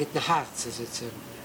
mit dem Herz sozusagen.